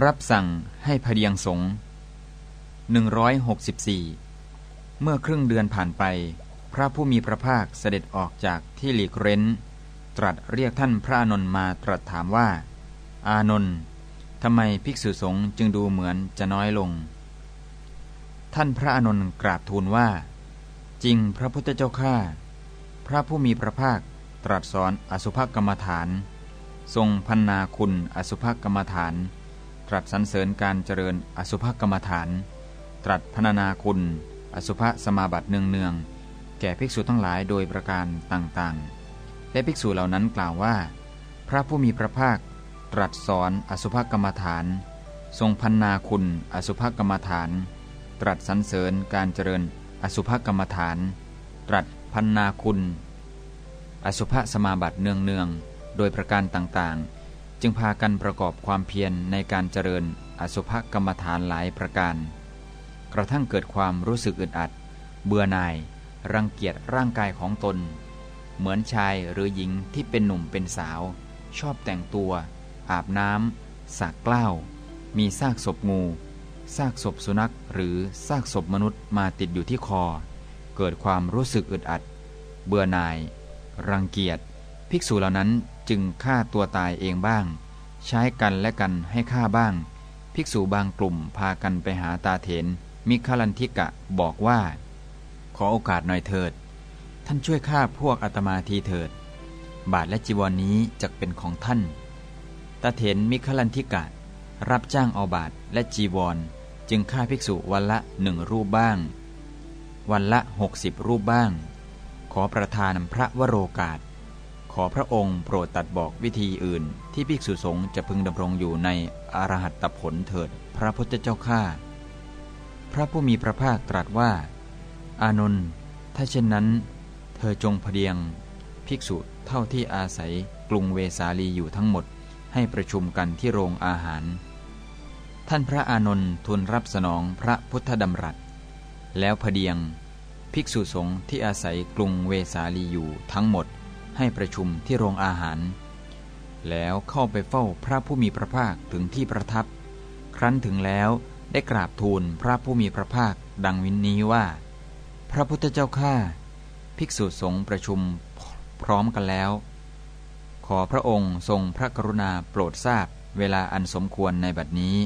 รับสั่งให้พเดียงสงฆ์164 เมื่อครึ่งเดือนผ่านไป พระผู้มีพระภาคเสด็จออกจากที่หลีกเร้น ตรัสเรียกท่านพระอานนท์มาตรัสถามว่า อานนท์ทำไมภิกษุสงฆ์จึงดูเหมือนจะน้อยลง ท่านพระอานนท์กราบทูลว่า จริงพระพุทธเจ้าข้าพระผู้มีพระภาคตรัสสอนอสุภกรรมฐาน ทรงพันนาคุณอสุภกรรมฐาน รัสสรรเสริญการเจริญอสุภกรรมฐาน ตรัสพนานาคุณ อสุภสมาบัติเนืองๆแก่ภิกษุทั้งหลายโดยประการต่างๆ และภิกษุเหล่านั้นกล่าวว่า พระผู้มีพระภาคตรัสสอนอสุภกรรมฐาน ทรงพันนาคุณ อสุภกรรมฐาน ตรัสสรรเสริญการเจริญอสุภกรรมฐาน ตรัสพันนาคุณ อสุภสมาบัติเนืองๆโดยประการต่างๆ จึงพากันประกอบความเพียรในการเจริญอสุภกรรมฐานหลายประการ กระทั่งเกิดความรู้สึกอึดอัด เบื่อหน่าย รังเกียจร่างกายของตน เหมือนชายหรือหญิงที่เป็นหนุ่มเป็นสาว ชอบแต่งตัว อาบน้ำสักกล้าว มีซากศพงูซากศพสุนัขหรือซากศพมนุษย์มาติดอยู่ที่คอ เกิดความรู้สึกอึดอัด เบื่อหน่าย รังเกียจ ภิกษุเหล่านั้นจึงฆ่าตัวตายเองบ้าง ใช้กันและกันให้ฆ่าบ้าง ภิกษุบางกลุ่มพากันไปหาตาเถน มิคลันทิกะบอกว่า ขอโอกาสหน่อยเถิด ท่านช่วยฆ่าพวกอาตมาทีเถิด บาทและจีวรนนี้จะเป็นของท่าน ตาเถนมิคลันทิกะ รับจ้างเอาบาทและจีวร จึงฆ่าภิกษุวันละหนึ่งรูปบ้าง วันละหกสิบรูปบ้าง ขอประทานพระวโรกาส ขอพระองค์โปรดตัดบอกวิธีอื่น ที่ภิกษุสงฆ์จะพึงดำรงอยู่ในอรหัตตผลเถิด พระพุทธเจ้าข้าพระผู้มีพระภาคตรัสว่า อานนท์ถ้าเช่นนั้น เธอจงพเดียง ภิกษุเท่าที่อาศัยกรุงเวสาลีอยู่ทั้งหมดให้ประชุมกันที่โรงอาหาร ท่านพระอานนท์ทูลรับสนองพระพุทธดำรัส แล้วพเดียง ภิกษุสงฆ์ที่อาศัยกรุงเวสาลีอยู่ทั้งหมด ให้ประชุมที่โรงอาหาร แล้วเข้าไปเฝ้าพระผู้มีพระภาคถึงที่ประทับ ครั้นถึงแล้วได้กราบทูลพระผู้มีพระภาคดังวินนี้ว่า พระพุทธเจ้าข้าภิกษุสงฆ์ประชุมพร้อมกันแล้ว ขอพระองค์ทรงพระกรุณาโปรดทราบเวลาอันสมควรในบัดนี้